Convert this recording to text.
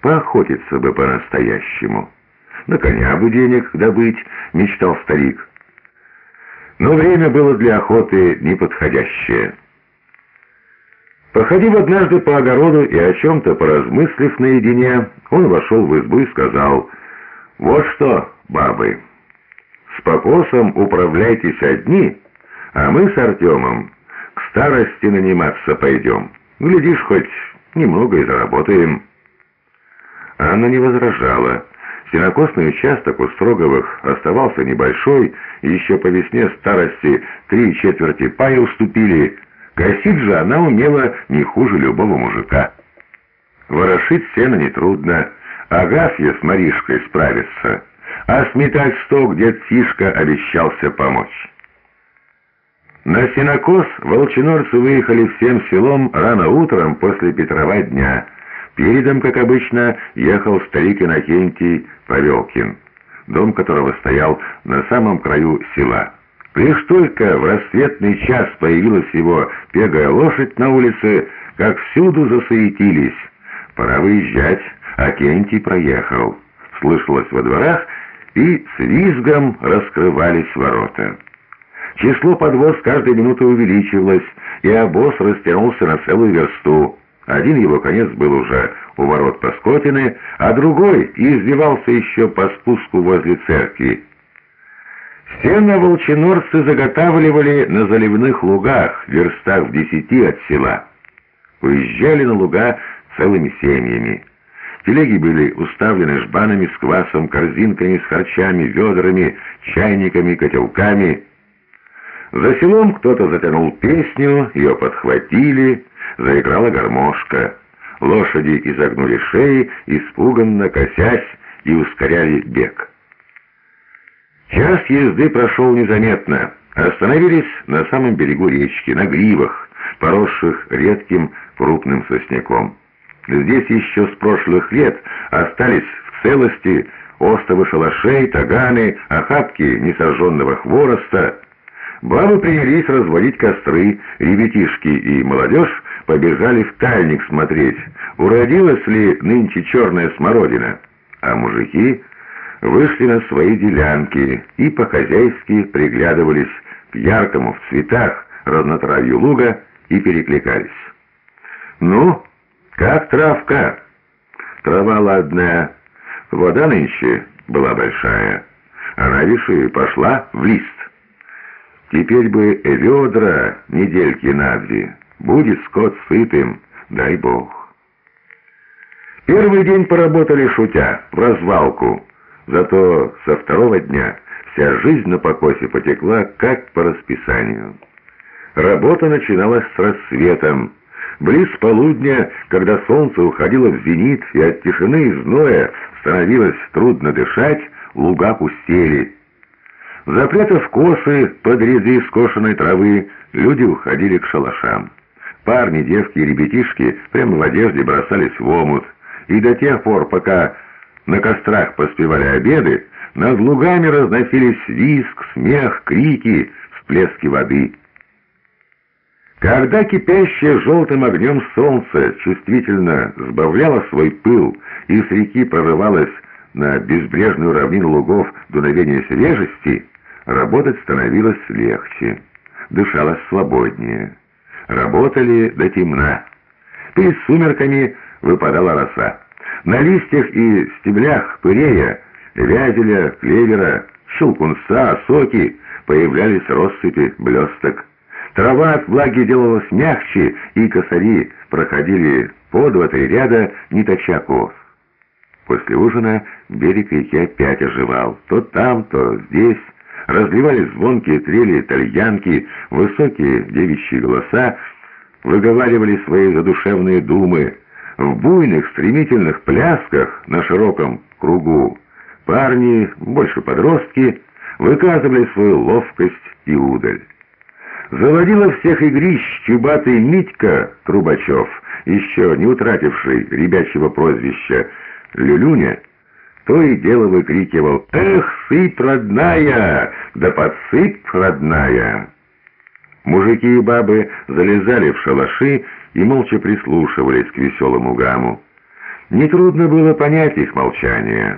Поохотиться бы по-настоящему. На коня бы денег добыть, мечтал старик. Но время было для охоты неподходящее. Походив однажды по огороду и о чем-то поразмыслив наедине, он вошел в избу и сказал, «Вот что, бабы, с покосом управляйтесь одни, а мы с Артемом к старости наниматься пойдем. Глядишь, хоть немного и заработаем». Анна не возражала. Сенокосный участок у Строговых оставался небольшой, и еще по весне старости три четверти пая уступили. Косить же она умела не хуже любого мужика. Ворошить сено нетрудно, Агафья с Маришкой справится, а сметать сток дед Тишка обещался помочь. На сенокос волчинорцы выехали всем селом рано утром после Петрова дня — Передом, как обычно, ехал старик Иннокентий Павелкин, дом которого стоял на самом краю села. Лишь только в рассветный час появилась его пегая лошадь на улице, как всюду засуетились. Пора выезжать, а Кентий проехал. Слышалось во дворах, и с визгом раскрывались ворота. Число подвоз каждой минуты увеличивалось, и обоз растянулся на целую версту. Один его конец был уже у ворот Паскотины, а другой извивался еще по спуску возле церкви. Сено волчинорцы заготавливали на заливных лугах, верстах в десяти от села. Уезжали на луга целыми семьями. Телеги были уставлены жбанами с квасом, корзинками с харчами, ведрами, чайниками, котелками. За селом кто-то затянул песню, ее подхватили, заиграла гармошка. Лошади изогнули шеи, испуганно косясь и ускоряли бег. Час езды прошел незаметно. Остановились на самом берегу речки, на гривах, поросших редким крупным сосняком. Здесь еще с прошлых лет остались в целости остовы шалашей, таганы, охапки несожженного хвороста. Бабы принялись разводить костры, ребятишки и молодежь побежали в тальник смотреть, уродилась ли нынче черная смородина. А мужики вышли на свои делянки и по-хозяйски приглядывались к яркому в цветах разнотравью луга и перекликались. «Ну, как травка?» «Трава ладная. Вода нынче была большая. Она, виши, пошла в лист. Теперь бы ведра недельки на две». Будет скот сытым, дай бог. Первый день поработали шутя, в развалку. Зато со второго дня вся жизнь на покосе потекла, как по расписанию. Работа начиналась с рассветом. Близ полудня, когда солнце уходило в зенит, и от тишины и зноя становилось трудно дышать, луга пустели. Запрятав косы под ряды скошенной травы, люди уходили к шалашам. Парни, девки и ребятишки прямо в одежде бросались в омут, и до тех пор, пока на кострах поспевали обеды, над лугами разносились виск, смех, крики, всплески воды. Когда кипящее желтым огнем солнце чувствительно сбавляло свой пыл и с реки прорывалось на безбрежную равнину лугов дуновение свежести, работать становилось легче, дышалось свободнее. Работали до темна. Перед сумерками выпадала роса. На листьях и стеблях пырея, вязеля, клевера, щелкунца, соки появлялись россыпи блесток. Трава от влаги делалась мягче, и косари проходили по два-три ряда, не точа кос. После ужина берег реки опять оживал. То там, то здесь разливались звонкие трели тальянки, высокие девичьи голоса выговаривали свои задушевные думы. В буйных, стремительных плясках на широком кругу парни, больше подростки, выказывали свою ловкость и удаль. Заводила всех игрищ чубатый Митька Трубачев, еще не утративший ребячьего прозвища Люлюня, то и дело выкрикивал «Эх, сыпь, родная! Да подсыпь, родная!» Мужики и бабы залезали в шалаши и молча прислушивались к веселому гаму. Нетрудно было понять их молчание.